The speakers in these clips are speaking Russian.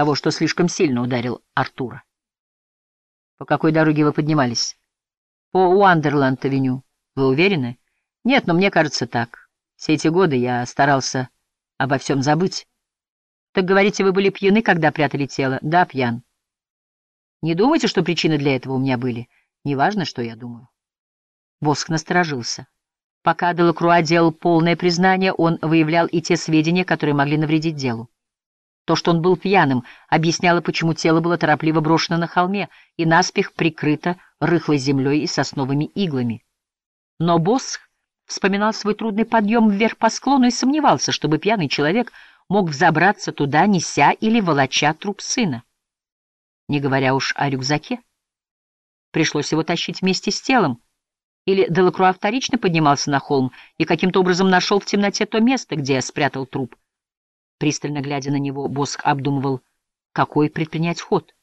того, что слишком сильно ударил Артура. По какой дороге вы поднимались? По Уандерланд-авеню. Вы уверены? Нет, но мне кажется так. Все эти годы я старался обо всем забыть. Так говорите, вы были пьяны, когда прятали тело? Да, пьян. Не думайте, что причины для этого у меня были. Неважно, что я думаю. Боск насторожился. Пока Делакруа делал полное признание, он выявлял и те сведения, которые могли навредить делу. То, что он был пьяным, объясняло, почему тело было торопливо брошено на холме и наспех прикрыто рыхлой землей и сосновыми иглами. Но Босх вспоминал свой трудный подъем вверх по склону и сомневался, чтобы пьяный человек мог взобраться туда, неся или волоча труп сына. Не говоря уж о рюкзаке. Пришлось его тащить вместе с телом. Или Делакруа вторично поднимался на холм и каким-то образом нашел в темноте то место, где спрятал труп. Пристально глядя на него, Боск обдумывал, какой предпринять ход.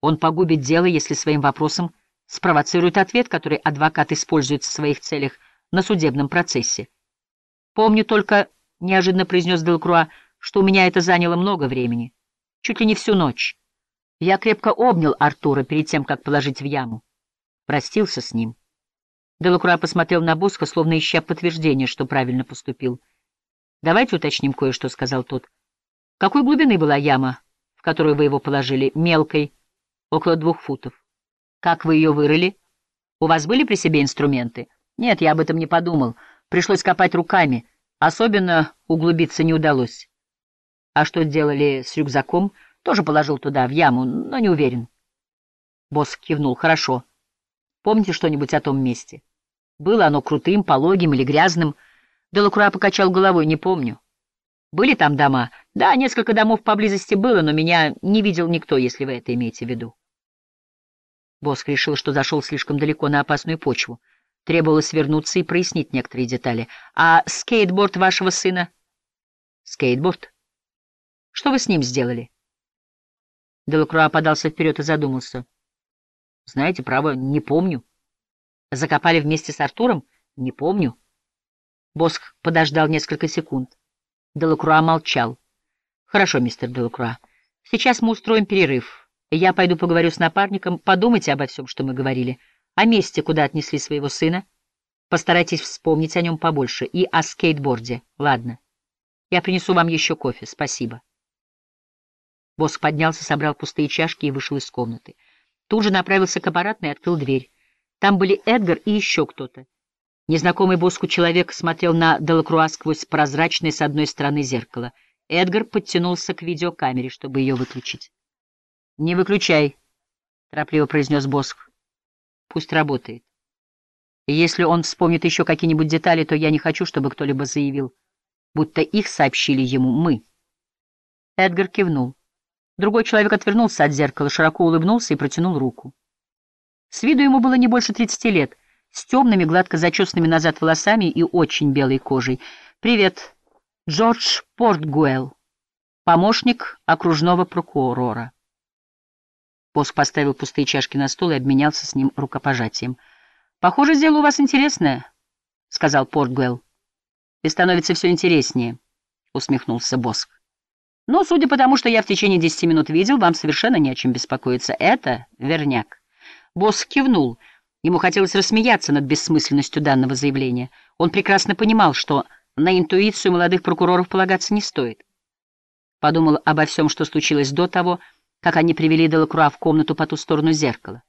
Он погубит дело, если своим вопросом спровоцирует ответ, который адвокат использует в своих целях на судебном процессе. «Помню только», — неожиданно произнес Делкруа, — «что у меня это заняло много времени, чуть ли не всю ночь. Я крепко обнял Артура перед тем, как положить в яму. Простился с ним». Делакруа посмотрел на Боска, словно ища подтверждение, что правильно поступил. «Давайте уточним кое-что», — сказал тот. «Какой глубины была яма, в которую вы его положили? Мелкой, около двух футов. Как вы ее вырыли? У вас были при себе инструменты?» Нет, я об этом не подумал. Пришлось копать руками. Особенно углубиться не удалось. А что делали с рюкзаком? Тоже положил туда, в яму, но не уверен. Босс кивнул. Хорошо. Помните что-нибудь о том месте? Было оно крутым, пологим или грязным? Делакруа покачал головой. Не помню. Были там дома? Да, несколько домов поблизости было, но меня не видел никто, если вы это имеете в виду. Босх решил, что зашел слишком далеко на опасную почву. Требовалось вернуться и прояснить некоторые детали. А скейтборд вашего сына? Скейтборд? Что вы с ним сделали? Делакруа подался вперед и задумался. Знаете, право, не помню. Закопали вместе с Артуром? Не помню. Боск подождал несколько секунд. Делакруа молчал. Хорошо, мистер Делакруа. Сейчас мы устроим перерыв. Я пойду поговорю с напарником. Подумайте обо всем, что мы говорили о месте, куда отнесли своего сына. Постарайтесь вспомнить о нем побольше. И о скейтборде. Ладно. Я принесу вам еще кофе. Спасибо. Босс поднялся, собрал пустые чашки и вышел из комнаты. Тут же направился к аппаратной и открыл дверь. Там были Эдгар и еще кто-то. Незнакомый Боску человек смотрел на Делакруа сквозь прозрачное с одной стороны зеркало. Эдгар подтянулся к видеокамере, чтобы ее выключить. — Не выключай, — торопливо произнес Боск. Пусть работает. Если он вспомнит еще какие-нибудь детали, то я не хочу, чтобы кто-либо заявил, будто их сообщили ему мы. Эдгар кивнул. Другой человек отвернулся от зеркала, широко улыбнулся и протянул руку. С виду ему было не больше тридцати лет, с темными, гладко зачесанными назад волосами и очень белой кожей. «Привет, Джордж Портгуэлл, помощник окружного прокурора». Поск поставил пустые чашки на стол и обменялся с ним рукопожатием. — Похоже, дело у вас интересное, — сказал Портгуэлл. — И становится все интереснее, — усмехнулся Боск. — Но, судя по тому, что я в течение десяти минут видел, вам совершенно не о чем беспокоиться. Это верняк. Боск кивнул. Ему хотелось рассмеяться над бессмысленностью данного заявления. Он прекрасно понимал, что на интуицию молодых прокуроров полагаться не стоит. Подумал обо всем, что случилось до того, как они привели Делакруа в комнату по ту сторону зеркала.